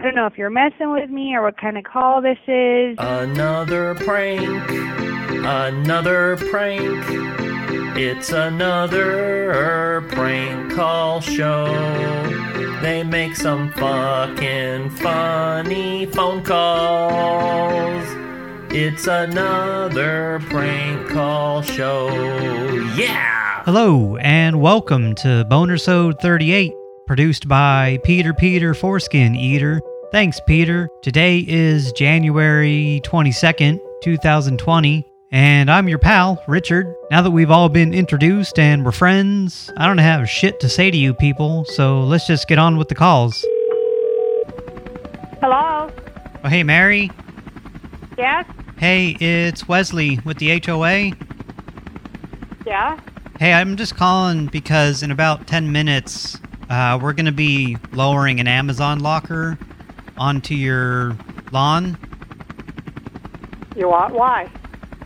I don't know if you're messing with me or what kind of call this is. Another prank, another prank. It's another prank call show. They make some fucking funny phone calls. It's another prank call show. Yeah! Hello, and welcome to Bonersode 38, produced by Peter Peter Foreskin Eater. Thanks, Peter. Today is January 22nd, 2020, and I'm your pal, Richard. Now that we've all been introduced and we're friends, I don't have shit to say to you people, so let's just get on with the calls. Hello? Oh, hey, Mary. Yes? Hey, it's Wesley with the HOA. Yeah? Hey, I'm just calling because in about 10 minutes, uh, we're going to be lowering an Amazon locker onto your lawn. You want? Why?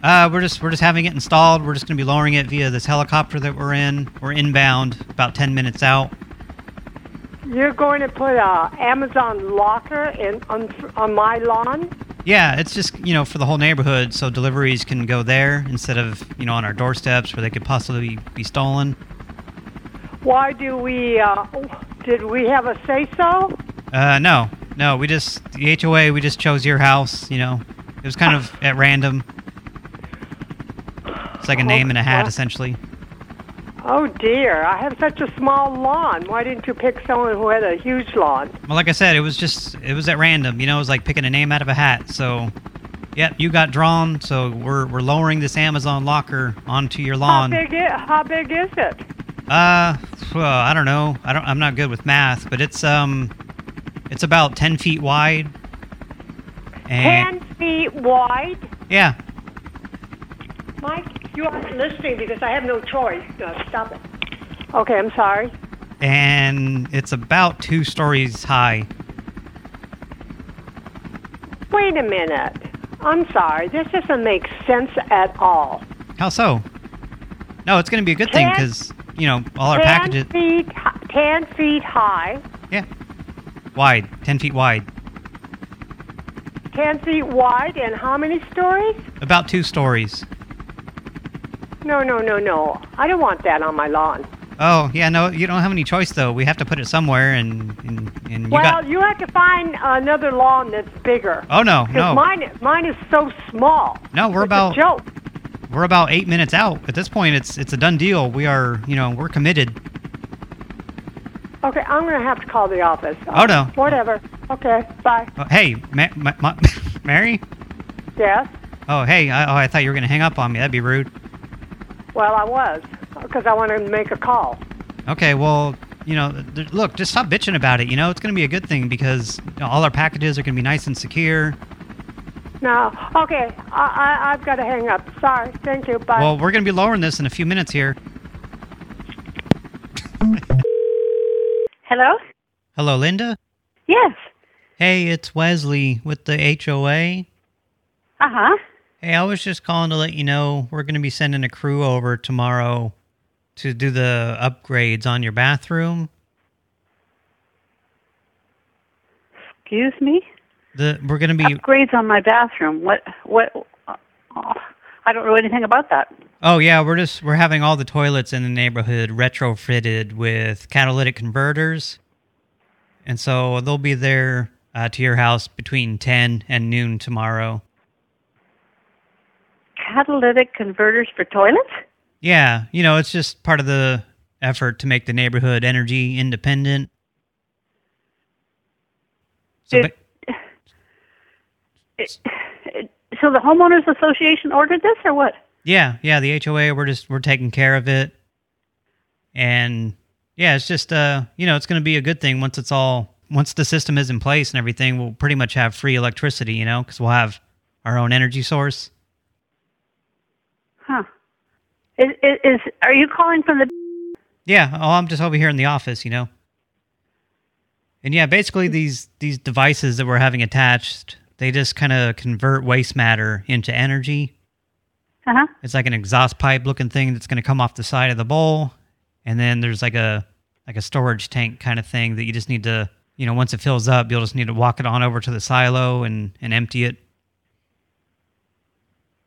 Uh, we're just we're just having it installed. We're just going to be lowering it via this helicopter that we're in. We're inbound, about 10 minutes out. You're going to put a Amazon locker in on, on my lawn? Yeah, it's just, you know, for the whole neighborhood, so deliveries can go there instead of, you know, on our doorsteps where they could possibly be stolen. Why do we, uh, did we have a say-so? Uh, no. No, we just, the HOA, we just chose your house, you know. It was kind of at random. It's like a name and a hat, essentially. Oh dear, I have such a small lawn. Why didn't you pick someone who had a huge lawn? Well, like I said, it was just, it was at random, you know, it was like picking a name out of a hat, so... Yep, you got drawn, so we're we're lowering this Amazon locker onto your lawn. How big, i how big is it? Uh, well, I don't know. I don't. I'm not good with math, but it's um, it's about ten feet wide. And Ten feet wide? yeah, Mike, you aren't listening because I have no choice. No, stop it. Okay, I'm sorry. and it's about two stories high. Wait a minute. I'm sorry. This doesn't make sense at all. How so? No, it's going to be a good thing because you know all our ten packages. feet, ten feet high, wide, ten feet wide, ten feet wide, and how many stories? about two stories. No, no, no, no. I don't want that on my lawn. Oh yeah, no, you don't have any choice though. We have to put it somewhere, and and, and you well, got. you have to find another lawn that's bigger. Oh no, no, mine, mine is so small. no. We're It's about joke. we're about eight minutes out. At this point, it's it's a done deal. We are, you know, we're committed. Okay, I'm going to have to call the office. Oh, no. Whatever. Okay, bye. Oh, hey, Ma Ma Ma Mary. Yes? Oh, hey. I, oh, I thought you were gonna hang up on me. That'd be rude. Well, I was, because I wanted to make a call. Okay, well, you know, th- look, just stop bitching about it. You know, it's gonna be a good thing because you know, all our packages are gonna be nice and secure. No. Okay, I, I, I've got to hang up. Sorry. Thank you. Bye. Well, we're gonna be lowering this in a few minutes here. Hello? Hello, Linda. Yes. Hey, it's Wesley with the HOA. Uh-huh. Hey, I was just calling to let you know we're gonna be sending a crew over tomorrow to do the upgrades on your bathroom. Excuse me? The we're gonna be Upgrades on my bathroom. What, what, oh, I don't know anything about that. Oh yeah, we're just we're having all the toilets in the neighborhood retrofitted with catalytic converters, and so they'll be there uh, to your house between ten and noon tomorrow. Catalytic converters for toilets? Yeah, you know it's just part of the effort to make the neighborhood energy independent. So, Did- So the homeowners association ordered this or what? Yeah, yeah, the HOA, we're just, we're taking care of it. And yeah, it's just, uh, you know, it's going to be a good thing once it's all, once the system is in place and everything, we'll pretty much have free electricity, you know, because we'll have our own energy source. Huh. Is, is, is are you calling from the Yeah, oh, I'm just over here in the office, you know. And yeah, basically these these devices that we're having attached, they just kind of convert waste matter into energy. Uh-huh. It's like an exhaust pipe looking thing that's going to come off the side of the bowl, and then there's like a like a storage tank kind of thing that you just need to you know, once it fills up, you'll just need to walk it on over to the silo and, and empty it.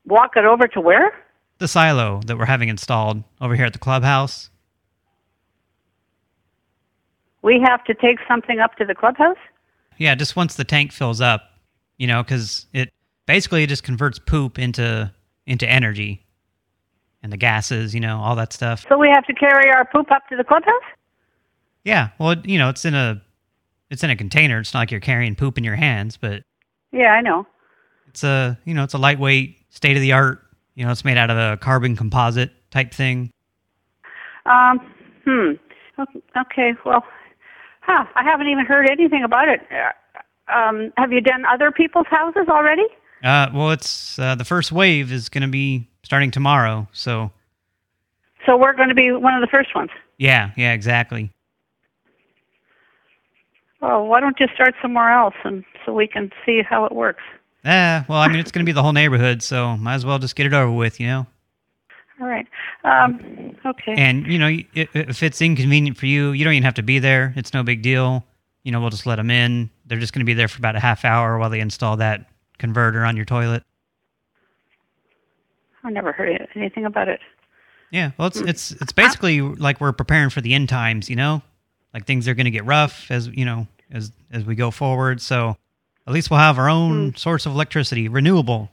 Walk it over to where? The silo that we're having installed over here at the clubhouse. We have to take something up to the clubhouse? Yeah, just once the tank fills up, you know, because it basically it just converts poop into into energy and the gases, you know, all that stuff. So we have to carry our poop up to the clubhouse? Yeah, well, it- you know, it's in a it's in a container. It's not like you're carrying poop in your hands, but Yeah, I know. it's a you know it's a lightweight, state of the art. You know, it's made out of a carbon composite type thing. Um, hmm. Okay, well, huh, I haven't even heard anything about it. Uh, Um, have you done other people's houses already? Uh, well, it's uh, the first wave is going to be starting tomorrow. So So we're going to be one of the first ones. yeah, yeah, exactly. Oh, why don't you start somewhere else and so we can see how it works? Yeah, well, I mean, it's going to be the whole neighborhood, so might as well just get it over with, you know. All right. Um, okay. And you know, if it's inconvenient for you, you don't even have to be there. It's no big deal. You know, we'll just let them in. They're just going to be there for about a half hour while they install that converter on your toilet. I never heard anything about it. Yeah, well, it's it's it's basically like we're preparing for the end times, you know, like things are going to get rough as you know as as we go forward. So at least we'll have our own source of electricity, renewable,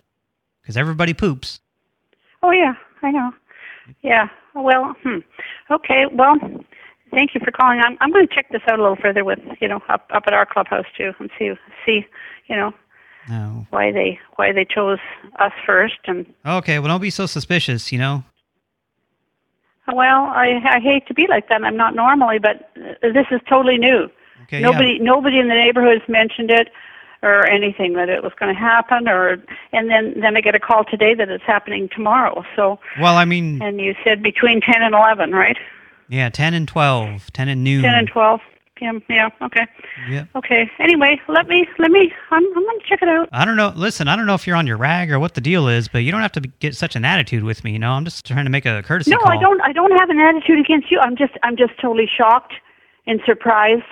because everybody poops. Oh yeah, I know. Yeah. Well, hmm. Okay. Well, thank you for calling. I'm I'm going to check this out a little further with you know up up at our clubhouse too and see see you know No, why they why they chose us first and okay, well, don't be so suspicious, you know. well I I hate to be like that. I'm not normally, but uh, this is totally new. Okay, yeah. nobody nobody in the neighborhood has mentioned it or anything that it was going to happen or and then then I get a call today that it's happening tomorrow. So Well, I mean, and you said between 10 and 11, right? yeah, ten and twelve, ten and noon. 10 and 12 p.m. Yeah, okay. Yeah. Okay. Anyway, let me let me I'm I'm going to check it out. I don't know. Listen, I don't know if you're on your rag or what the deal is, but you don't have to get such an attitude with me. You know, I'm just trying to make a courtesy No, call. I don't I don't have an attitude against you. I'm just I'm just totally shocked and surprised.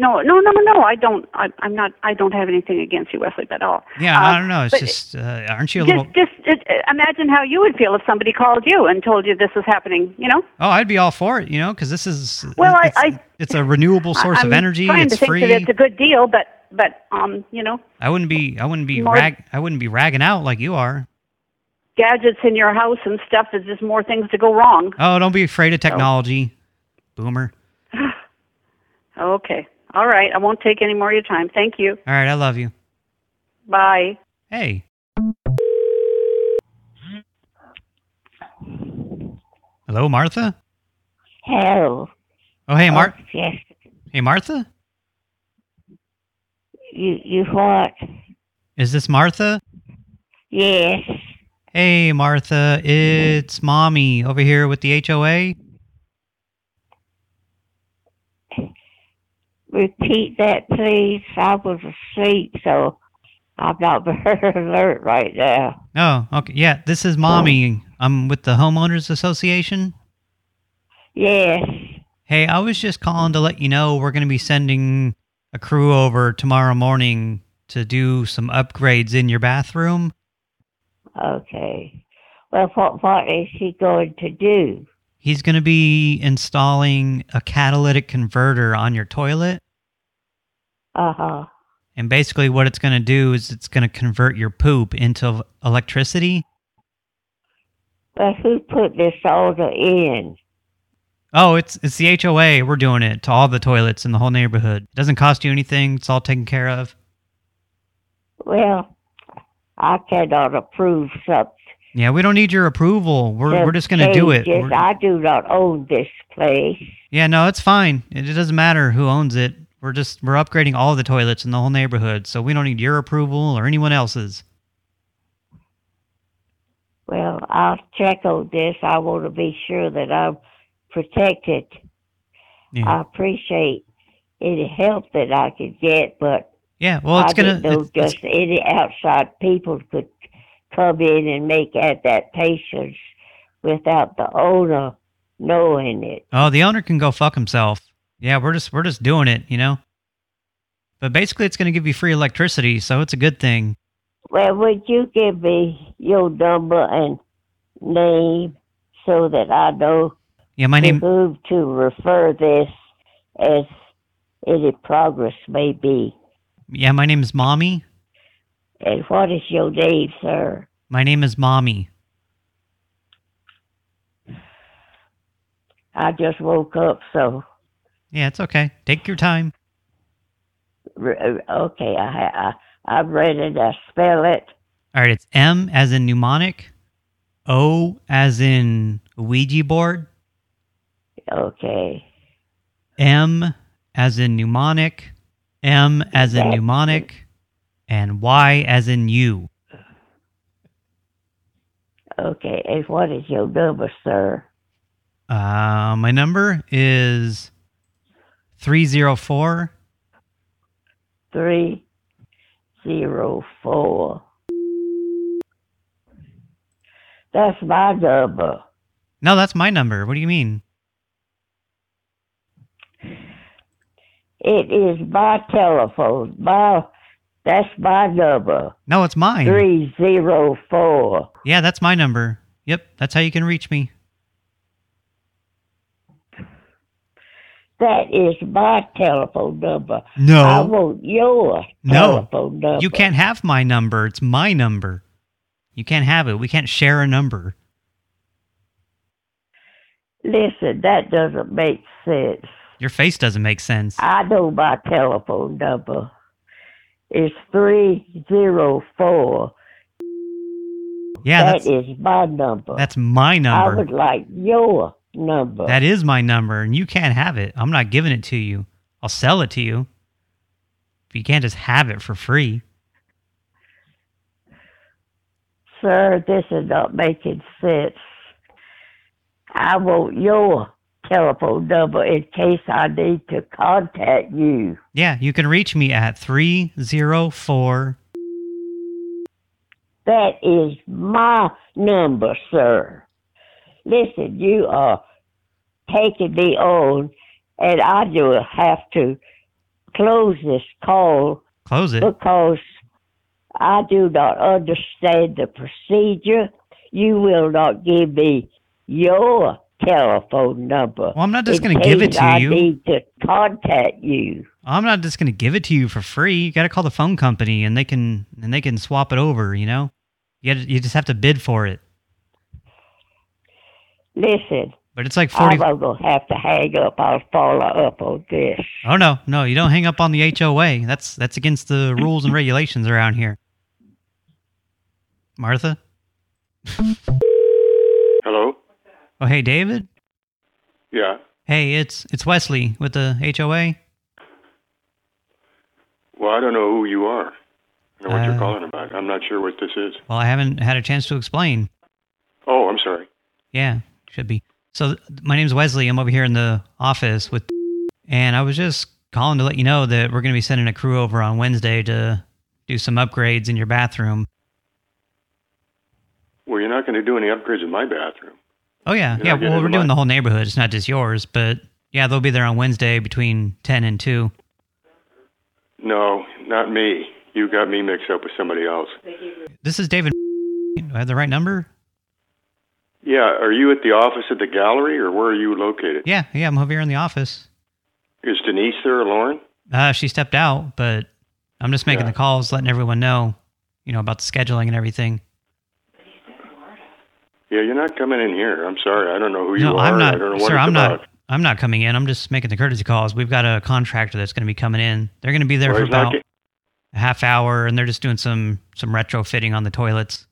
No, no, no, no. I don't. I, I'm not. I don't have anything against you, Wesley, at all. Yeah, Um, I don't know. It's just, uh, aren't you a just, little? just it, imagine how you would feel if somebody called you and told you this was happening. You know. Oh, I'd be all for it. You know, because this is Well, I- it's, I- it's a renewable source I, of energy. Trying It's to think free. that it's a good deal, but but um, you know, I wouldn't be. I wouldn't be rag. I wouldn't be ragging out like you are. gadgets in your house and stuff is just more things to go wrong. Oh, don't be afraid of technology, boomer. Okay. All right. I won't take any more of your time. Thank you. All right, I love you. Bye. Hey. Hello, Martha. Hello. Oh, hey, Mar. Oh, yes. Hey, Martha. You you what? Is this Martha? Yes. Hey, Martha. It's mommy over here with the HOA. Repeat that, please. I was asleep, so I'm not very alert right now. Oh, okay. Yeah, this is mommy. I'm with the homeowners association. Yes. Hey, I was just calling to let you know we're going to be sending a crew over tomorrow morning to do some upgrades in your bathroom. Okay. Well, what what is he going to do? He's going to be installing a catalytic converter on your toilet. Uh huh. And basically what it's going to do is it's going to convert your poop into electricity. But who put this order in? Oh, it's it's the HOA. We're doing it to all the toilets in the whole neighborhood. It doesn't cost you anything. It's all taken care of. Well, I cannot approve something. Yeah, we don't need your approval. We're we're just going to do it. Yes, We're- I do not own this place. Yeah, no, it's fine. It, it doesn't matter who owns it. We're just we're upgrading all the toilets in the whole neighborhood, so we don't need your approval or anyone else's. Well, I'll check on this. I want to be sure that I'm protected. Yeah, I appreciate any help that I could get, but yeah. Well, it's I gonna. know it's- it's- just any outside people could come in and make adaptations without the owner knowing it. oh, the owner can go fuck himself. Yeah, we're just we're just doing it. You know. But basically, it's going to give you free electricity, so it's a good thing. Well, would you give me your number and name so that I know Yeah, my name. whom to refer this as any progress may be? Yeah, my name is Mommy. And what is your name, sir? My name is Mommy. I just woke up, so Yeah, it's okay. Take your time. okay, I, I I'm ready to spell it. All right, it's M as in mnemonic, O as in Ouija board, Okay, M as in mnemonic, M as in mnemonic, and Y as in you. Okay. And what is your number, sir? Uh, my number is 304 Three zero four. That's my number. No, that's my number. What do you mean? It is my telephone. My that's my number. No, it's mine. Three zero four. Yeah, that's my number. Yep, that's how you can reach me. That is my telephone number. No. I want your No. telephone number. You can't have my number. It's my number. You can't have it. We can't share a number. Listen, that doesn't make sense. Your face doesn't make sense. I know my telephone number. Zero four. Yeah, That that's is my number. that's my number. I would like your number. That is my number, and you can't have it. I'm not giving it to you. I'll sell it to you. But you can't just have it for free. Sir, this is not making sense. I want your telephone number in case I need to contact you. Yeah, you can reach me at 304. That is my number, sir. Listen, you are taking me on, and I do have to close this call Close it. because I do not understand the procedure. You will not give me your telephone number. Well, I'm not just going to give it case to I you. need to contact you. I'm not just going to give it to you for free. You got to call the phone company, and they can and they can swap it over. You know, you gotta, you just have to bid for it. Listen, But it's like 40. I'm going to have to hang up. I'll follow up on this. Oh no, no, you don't hang up on the HOA. That's that's against the rules and regulations around here. Martha? Oh, hey, David? Yeah. Hey, it's it's Wesley with the HOA. Well, I don't know who you are. I know what Uh, you're calling about. I'm not sure what this is. Well, I haven't had a chance to explain. Oh, I'm sorry. Yeah, should be. So my name's Wesley. I'm over here in the office with, and I was just calling to let you know that we're going to be sending a crew over on Wednesday to do some upgrades in your bathroom. Well, you're not going to do any upgrades in my bathroom. Oh yeah, You're yeah. Well, we're doing the whole neighborhood. It's not just yours, but yeah, they'll be there on Wednesday between ten and two. No, not me. You got me mixed up with somebody else. This is David. Do I have the right number? Yeah, are you at the office at the gallery, or where are you located? Yeah, yeah. I'm over here in the office. Is Denise there, or Lauren? Uh, she stepped out, but I'm just making Yeah. the calls, letting everyone know, you know, about the scheduling and everything. Yeah, you're not coming in here. I'm sorry. I don't know who you no, are. I'm I not, don't know what sir. I'm about. not. I'm not coming in. I'm just making the courtesy calls. We've got a contractor that's going to be coming in. They're going to be there Well, for about a half hour, and they're just doing some some retrofitting on the toilets.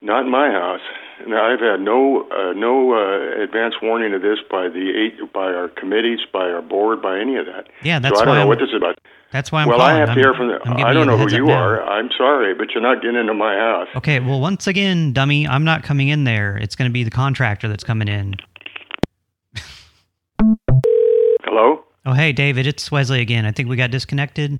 Not in my house. No, I've had no uh, no uh, advance warning of this by the eight, by our committees, by our board, by any of that. Yeah, that's so I don't know I'm- what this is about. That's why I'm well, calling. I have I'm- to hear from the. I don't you know who you now. are. I'm sorry, but you're not getting into my house. Okay, well, once again, dummy, I'm not coming in there. It's going to be the contractor that's coming in. Hello? Oh, hey, David, it's Wesley again. I think we got disconnected.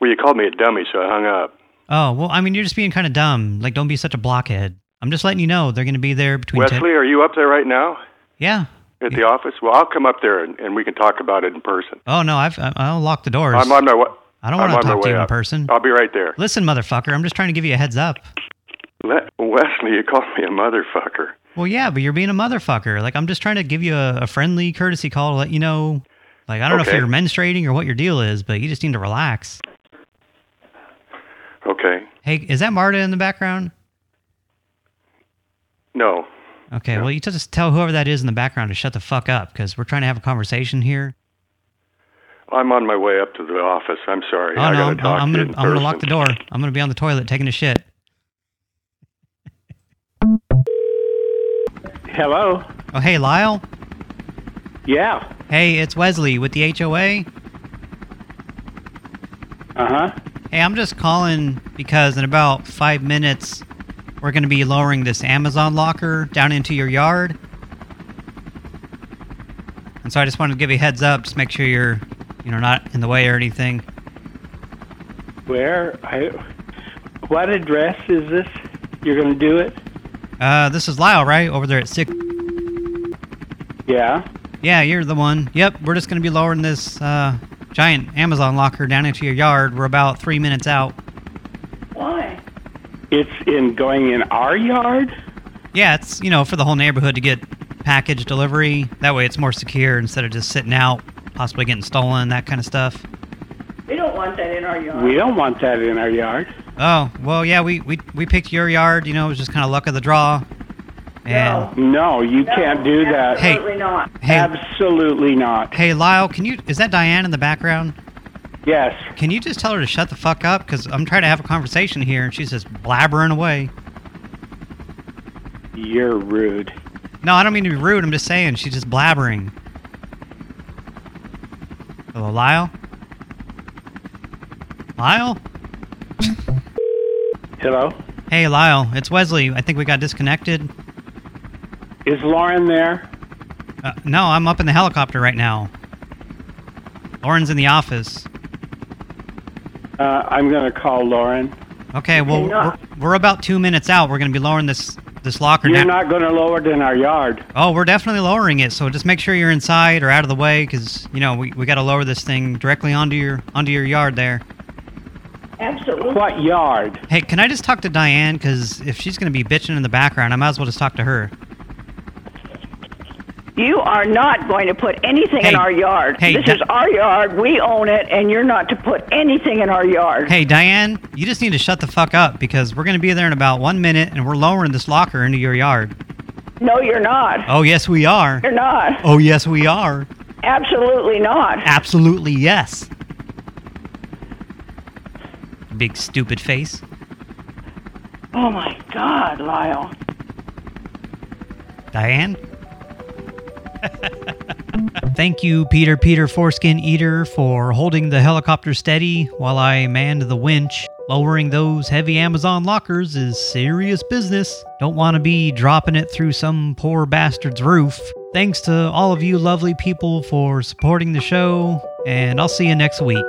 Well, you called me a dummy, so I hung up. Oh, well, I mean, you're just being kind of dumb. Like, don't be such a blockhead. I'm just letting you know they're going to be there between Wesley, are you up there right now? Yeah, at the office? Well, I'll come up there and, and we can talk about it in person. Oh, no, I've, I'll lock the doors. I'm on my way. I don't I'm want to talk to you in up. person. I'll be right there. Listen, motherfucker, I'm just trying to give you a heads up. Le- Wesley, you called me a motherfucker. Well, yeah, but you're being a motherfucker. Like, I'm just trying to give you a, a friendly courtesy call to let you know. Like, I don't know if you're menstruating or what your deal is, but you just need to relax. Okay. Hey, is that Marta in the background? No. Okay, well, you just tell whoever that is in the background to shut the fuck up, because we're trying to have a conversation here. I'm on my way up to the office. I'm sorry. Oh, I no, gotta I'm, I'm gonna, I'm gonna lock the door. I'm gonna be on the toilet taking a shit. Hello. Oh, hey, Lyle? Yeah. Hey, it's Wesley with the HOA. Uh huh. Hey, I'm just calling because in about five minutes, we're going to be lowering this Amazon locker down into your yard. And so I just wanted to give you a heads up, just make sure you're, you know, not in the way or anything. Where? I. What address is this? You're going to do it? Uh, this is Lyle, right? Over there at six. Yeah. Yeah, you're the one. Yep, we're just going to be lowering this uh, giant Amazon locker down into your yard. We're about three minutes out. Why? It's in going in our yard. Yeah, it's, you know, for the whole neighborhood to get package delivery. That way it's more secure instead of just sitting out, possibly getting stolen, that kind of stuff. We don't want that in our yard. We don't want that in our yard. Oh, well, yeah, we, we, we picked your yard. You know, it was just kind of luck of the draw. And, No, you can't do that. Hey. Absolutely not. hey, Absolutely not. hey, Lyle, can you, is that Diane in the background? Yes. Can you just tell her to shut the fuck up? Because I'm trying to have a conversation here, and she's just blabbering away. You're rude. No, I don't mean to be rude. I'm just saying she's just blabbering. Hello, Lyle? Lyle? Hello. Hey, Lyle. It's Wesley. I think we got disconnected. Is Lauren there? Uh, no, I'm up in the helicopter right now. Lauren's in the office. Uh, I'm going to call Lauren. Okay, well, we're, we're about two minutes out. We're going to be lowering this this locker You're down. not going to lower it in our yard. Oh, we're definitely lowering it. So just make sure you're inside or out of the way, because you know we, we got to lower this thing directly onto your onto your yard there. Absolutely. What yard? Hey, can I just talk to Diane? Because if she's going to be bitching in the background, I might as well just talk to her. You are not going to put anything Hey, in our yard. hey, this Di- is our yard. We own it, and you're not to put anything in our yard. Hey, Diane, you just need to shut the fuck up because we're going to be there in about one minute, and we're lowering this locker into your yard. No, you're not. Oh, yes, we are. You're not. Oh, yes, we are. Absolutely not. Absolutely, yes. Big stupid face. Oh my God, Lyle. Diane? Thank you, Peter Peter Foreskin Eater, for holding the helicopter steady while I manned the winch. Lowering those heavy Amazon lockers is serious business. Don't want to be dropping it through some poor bastard's roof. Thanks to all of you lovely people for supporting the show, and I'll see you next week.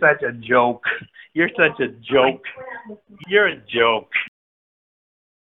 Such a joke. You're such a joke. You're a joke.